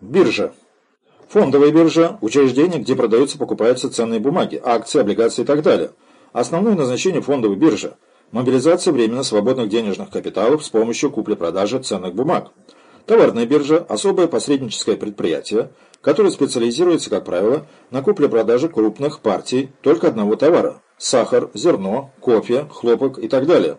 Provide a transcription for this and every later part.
Биржа. Фондовая биржа – учреждение, где продаются покупаются ценные бумаги, акции, облигации и так далее. Основное назначение фондовой биржи – мобилизация временно свободных денежных капиталов с помощью купли-продажи ценных бумаг. Товарная биржа – особое посредническое предприятие, которое специализируется, как правило, на купле-продаже крупных партий только одного товара – сахар, зерно, кофе, хлопок и так далее.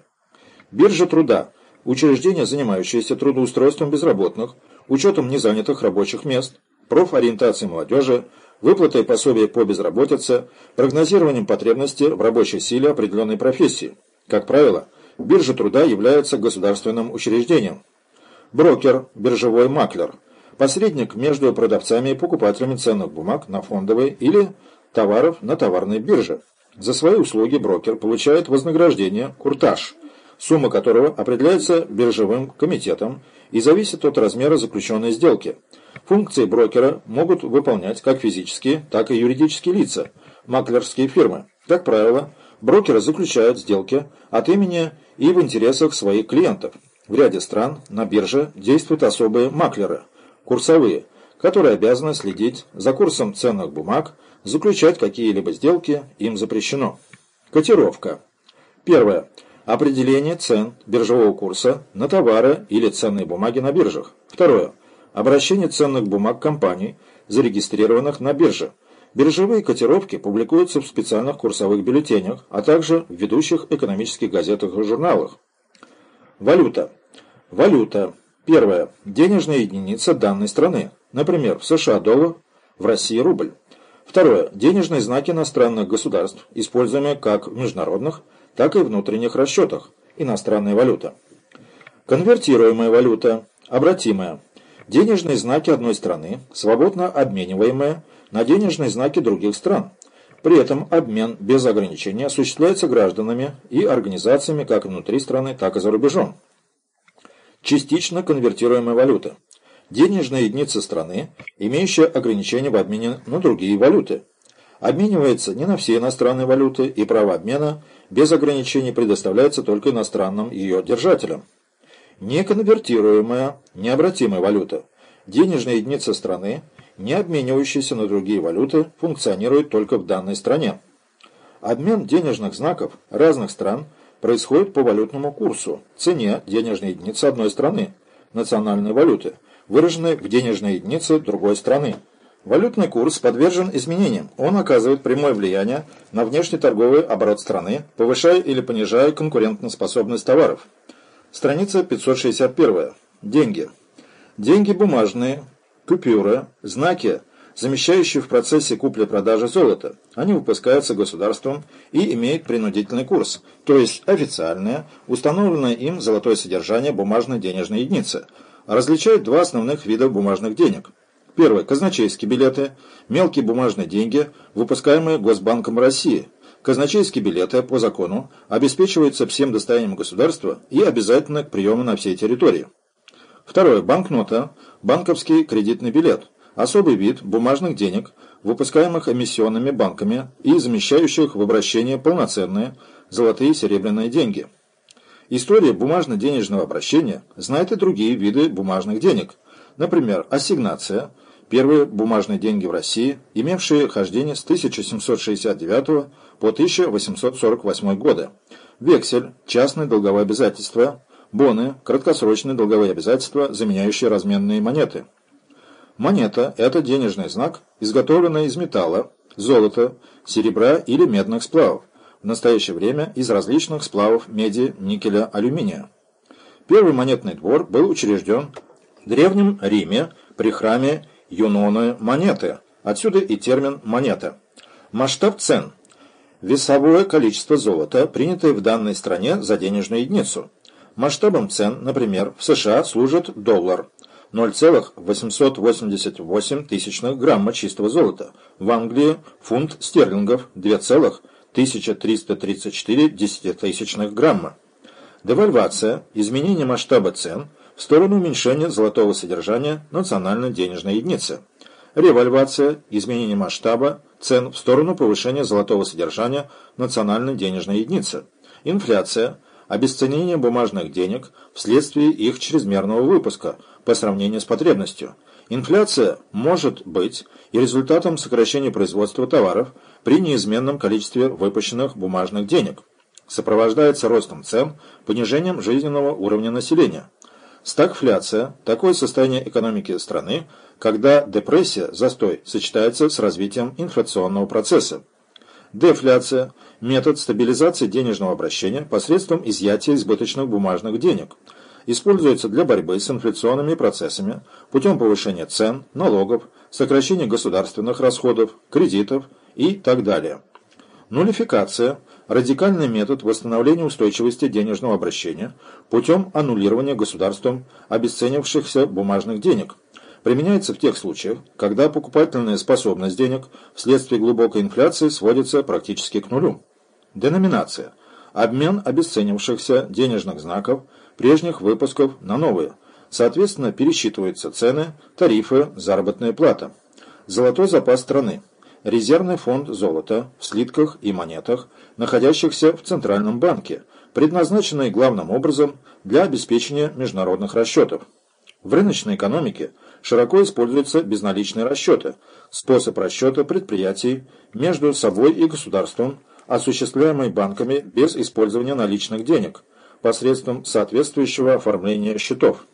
Биржа труда – учреждение, занимающееся трудоустройством безработных, учетом незанятых рабочих мест, профориентацией молодежи, выплатой пособия по безработице, прогнозированием потребностей в рабочей силе определенной профессии. Как правило, биржа труда является государственным учреждением. Брокер, биржевой маклер, посредник между продавцами и покупателями ценных бумаг на фондовой или товаров на товарной бирже. За свои услуги брокер получает вознаграждение «куртаж», сумма которого определяется биржевым комитетом и зависит от размера заключенной сделки. Функции брокера могут выполнять как физические, так и юридические лица, маклерские фирмы. Как правило, брокеры заключают сделки от имени и в интересах своих клиентов. В ряде стран на бирже действуют особые маклеры, курсовые, которые обязаны следить за курсом ценных бумаг, заключать какие-либо сделки им запрещено. Котировка. Первое. Определение цен биржевого курса на товары или ценные бумаги на биржах. Второе. Обращение ценных бумаг компаний, зарегистрированных на бирже. Биржевые котировки публикуются в специальных курсовых бюллетенях, а также в ведущих экономических газетах и журналах. Валюта. Валюта. Первое. Денежная единица данной страны. Например, в США доллар, в России рубль. Второе. Денежные знаки иностранных государств, используемые как в международных, так и внутренних расчетах. Иностранная валюта. Конвертируемая валюта. Обратимая. Денежные знаки одной страны, свободно обмениваемые на денежные знаки других стран. При этом обмен без ограничения осуществляется гражданами и организациями как внутри страны, так и за рубежом. Частично конвертируемая валюта. Денежная единица страны, имеющая ограничения в обмене на другие валюты. Обменивается не на все иностранные валюты, и право обмена без ограничений предоставляется только иностранным ее держателям. Неконвертируемая, необратимая валюта. Денежная единица страны, не обменивающаяся на другие валюты, функционирует только в данной стране. Обмен денежных знаков разных стран происходит по валютному курсу, цене денежной единицы одной страны, национальной валюты, выраженной в денежной единице другой страны. Валютный курс подвержен изменениям. Он оказывает прямое влияние на внешний торговый оборот страны, повышая или понижая конкурентоспособность товаров. Страница 561. Деньги. Деньги бумажные, купюры, знаки, замещающие в процессе купли-продажи золота. Они выпускаются государством и имеют принудительный курс, то есть официальное, установленное им золотое содержание бумажной денежной единицы. Различают два основных вида бумажных денег. Первое – казначейские билеты, мелкие бумажные деньги, выпускаемые Госбанком России. Казначейские билеты по закону обеспечиваются всем достоянием государства и обязательны к приему на всей территории. Второе – банкнота, банковский кредитный билет, особый вид бумажных денег, выпускаемых эмиссионными банками и замещающих в обращение полноценные золотые и серебряные деньги. История бумажно-денежного обращения знает и другие виды бумажных денег. Например, ассигнация – первые бумажные деньги в России, имевшие хождение с 1769 по 1848 годы. Вексель – частное долговое обязательство, боны – краткосрочные долговые обязательства, заменяющие разменные монеты. Монета – это денежный знак, изготовленный из металла, золота, серебра или медных сплавов, в настоящее время из различных сплавов меди, никеля, алюминия. Первый монетный двор был учрежден в Древнем Риме при храме Юноны монеты, отсюда и термин «монета». Масштаб цен – весовое количество золота, принятое в данной стране за денежную единицу. Масштабом цен, например, в США служит доллар – 0,888 тысячных грамма чистого золота. В Англии фунт стерлингов 2,1334 десятитысячных грамма. Девальвация – изменение масштаба цен в сторону уменьшения золотого содержания национальной денежной единицы. Револьвация – изменение масштаба цен в сторону повышения золотого содержания национальной денежной единицы. Инфляция – обесценение бумажных денег вследствие их чрезмерного выпуска – по сравнению с потребностью. Инфляция может быть и результатом сокращения производства товаров при неизменном количестве выпущенных бумажных денег. Сопровождается ростом цен, понижением жизненного уровня населения. Стагфляция – такое состояние экономики страны, когда депрессия, застой, сочетается с развитием инфляционного процесса. Дефляция – метод стабилизации денежного обращения посредством изъятия избыточных бумажных денег. Используется для борьбы с инфляционными процессами путем повышения цен, налогов, сокращения государственных расходов, кредитов и так далее. Нулификация – радикальный метод восстановления устойчивости денежного обращения путем аннулирования государством обесценившихся бумажных денег. Применяется в тех случаях, когда покупательная способность денег вследствие глубокой инфляции сводится практически к нулю. Деноминация – обмен обесценившихся денежных знаков прежних выпусков на новые. Соответственно, пересчитываются цены, тарифы, заработная плата. Золотой запас страны – резервный фонд золота в слитках и монетах, находящихся в Центральном банке, предназначенный главным образом для обеспечения международных расчетов. В рыночной экономике широко используются безналичные расчеты, способ расчета предприятий между собой и государством, осуществляемый банками без использования наличных денег, посредством соответствующего оформления счетов.